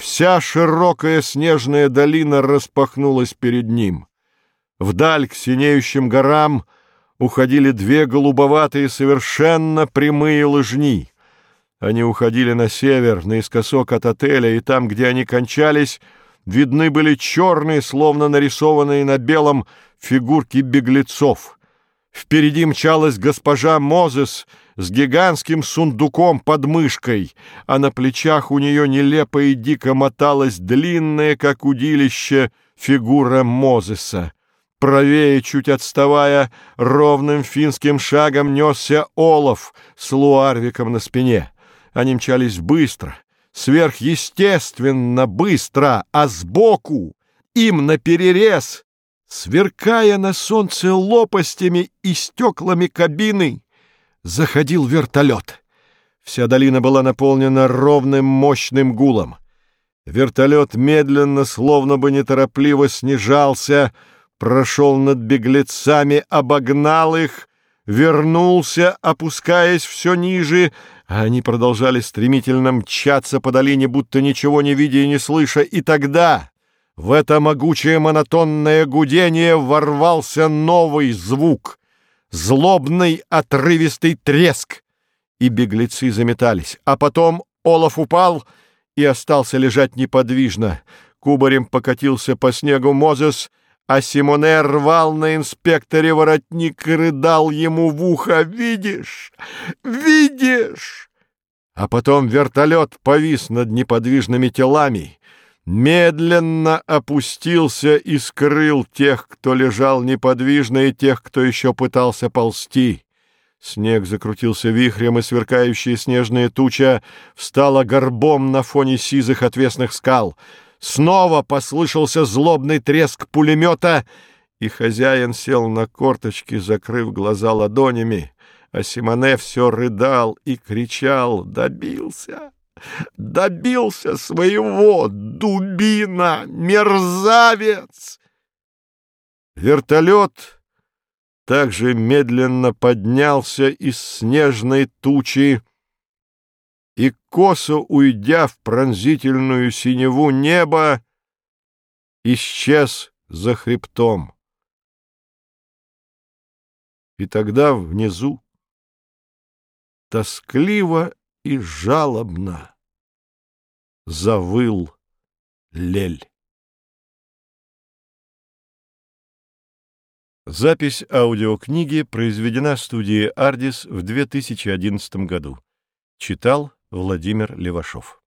Вся широкая снежная долина распахнулась перед ним. Вдаль к синеющим горам уходили две голубоватые совершенно прямые лыжни. Они уходили на север, наискосок от отеля, и там, где они кончались, видны были черные, словно нарисованные на белом, фигурки беглецов. Впереди мчалась госпожа Мозес с гигантским сундуком под мышкой, а на плечах у нее нелепо и дико моталась длинная, как удилище, фигура Мозеса. Правее, чуть отставая, ровным финским шагом несся Олаф с Луарвиком на спине. Они мчались быстро, сверхъестественно быстро, а сбоку, им наперерез, сверкая на солнце лопастями и стеклами кабины, заходил вертолет. Вся долина была наполнена ровным мощным гулом. Вертолет медленно, словно бы неторопливо снижался, прошел над беглецами, обогнал их, вернулся, опускаясь все ниже, а они продолжали стремительно мчаться по долине, будто ничего не видя и не слыша, и тогда в это могучее монотонное гудение ворвался новый звук, злобный отрывистый треск, и беглецы заметались. А потом Олаф упал и остался лежать неподвижно. Кубарем покатился по снегу Мозес, а Симоне рвал на инспекторе воротник и рыдал ему в ухо «Видишь? Видишь?» А потом вертолет повис над неподвижными телами, медленно опустился и скрыл тех, кто лежал неподвижно, и тех, кто еще пытался ползти. Снег закрутился вихрем, и сверкающая снежная туча встала горбом на фоне сизых отвесных скал — Снова послышался злобный треск пулемета, и хозяин сел на корточки, закрыв глаза ладонями, а Симоне все рыдал и кричал «Добился! Добился своего, дубина, мерзавец!» Вертолет также медленно поднялся из снежной тучи, и, косо уйдя в пронзительную синеву неба, исчез за хребтом. И тогда внизу, тоскливо и жалобно, завыл лель. Запись аудиокниги произведена студией «Ардис» в 2011 году. Читал Владимир Левашов